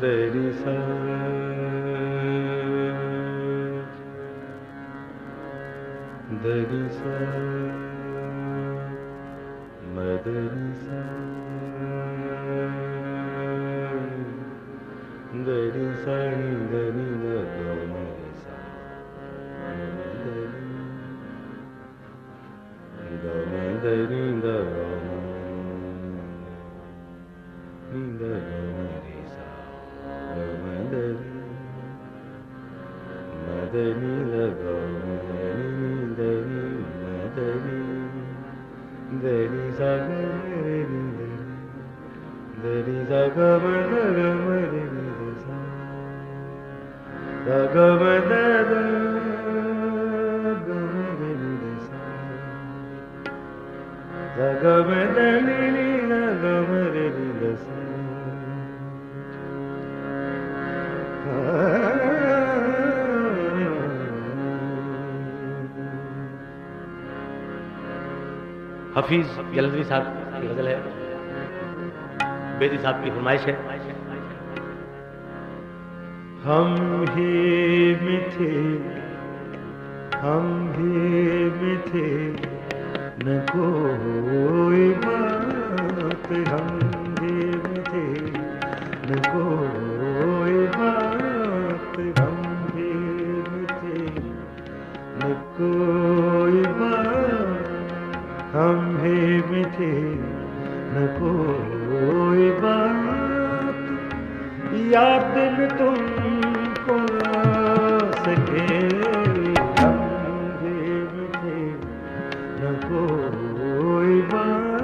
دری سا دری سا مدری سا دری سا دری دری سا دری دری دری مدنی لگا دنی ساگا مدنی دنی ساگا مدنی مدنی دسا ساگا مدنی مدنی دسا ساگا مدنی حفیظ یلوی صاحب کی غزل ہے۔ بیدی صاحب کی فرمائش ہے۔ ہم ہی میٹھے، ہم ہی میٹھے، نہ کوئی بات ہم نہ کوئی بات یا دل تم کو آ سکے نہ کوئی بات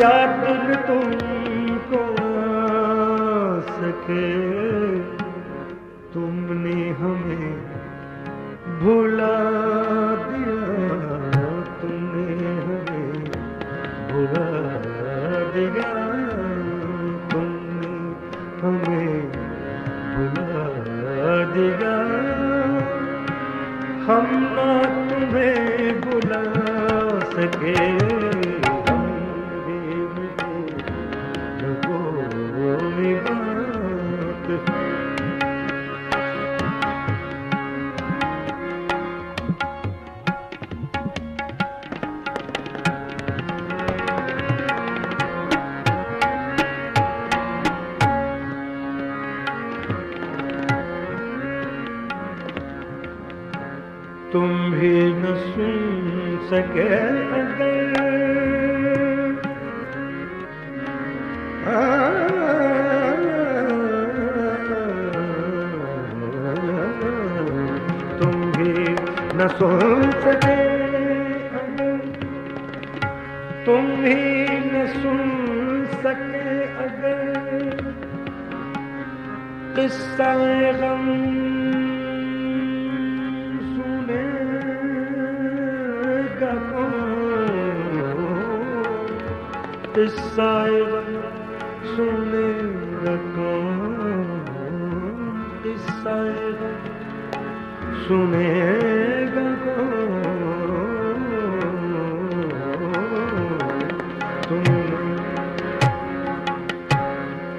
یاد میں تم تمہیں بلا دیا۔ ہم نہ تمہیں بلا سکے ہم بھی بات۔ تم بھی نہ سن سکے اگر۔ تم بھی نہ سن سکے تم بھی نہ سن سکے اگر۔ قصہ غم قصہ غم سنے گا کون قصہ سنے گا تم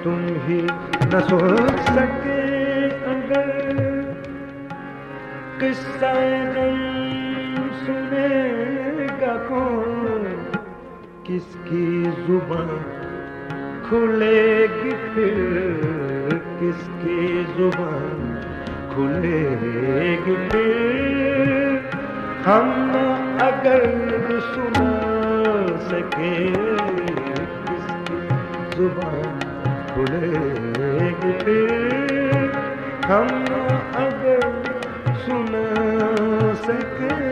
تم ہی نہ سوچ سکے اگر قصہ غم کس کی زبان کھلے گی پھر؟ کس کی زبان کھلے گی پھر؟ ہم اگر سنا سکے کس کی زبان کھلے گی پھر؟ ہم اگر سنا سکے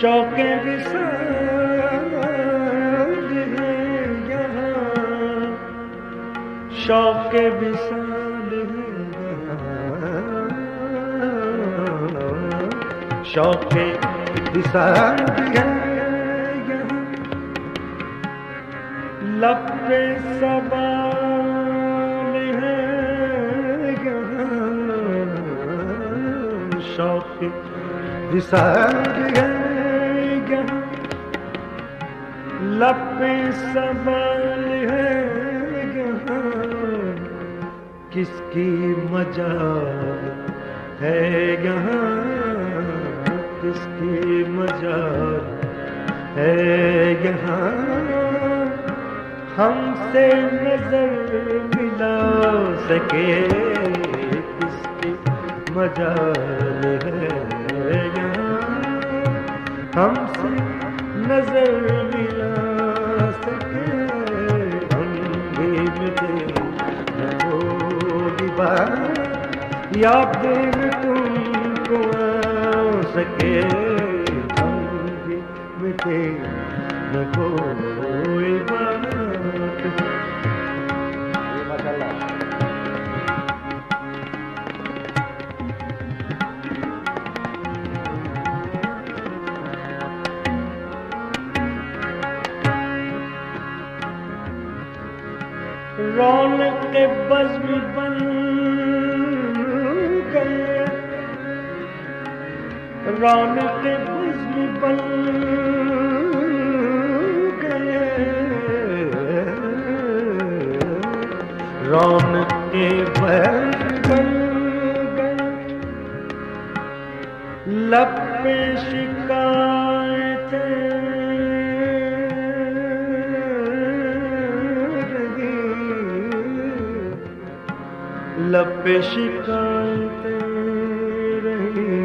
شوق وصال ہے یہاں۔ شوق وصال ہے یہاں۔ شوق وصال ہے یہاں۔ لب پہ سوال ہے یہاں۔ شوق وصال ہے۔ یہاں لب پہ سوال ہے یہاں کس کی مجال ہے یہاں کس کی مجال ہے یہاں ہم سے نظر ملا سکے کس کی مجال ہے۔ ہم سے نظر ملا سکے، ہم بھی ملے نہ ہوگی بات یاد میں تم کو آ سکے، ہم بھی ملے نہ رونق بزم بن گئے رونق بزم بن گئے رونق بزم بن گئے لب پہ لب پہ شکایتیں رہی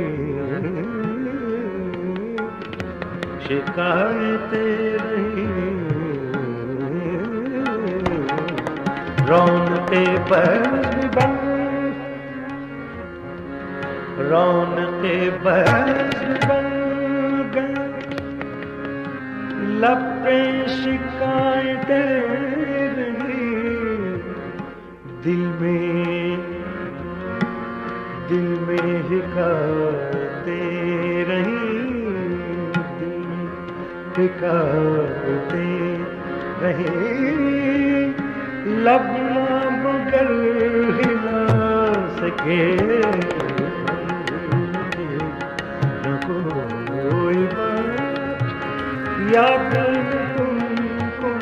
شکایتیں رہی۔ رونتے بز بن رونتے بز بن گئے لب رہی، دل میں دل میں حکایتیں رہی دل میں حکایتیں رہی۔ لب نہ مگر ہلا سکے نہ تم کو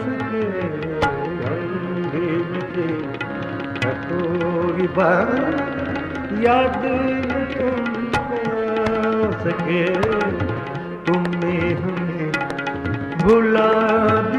سکے کوئی بات یاد تم سکے تم نے ہمیں بلا دیا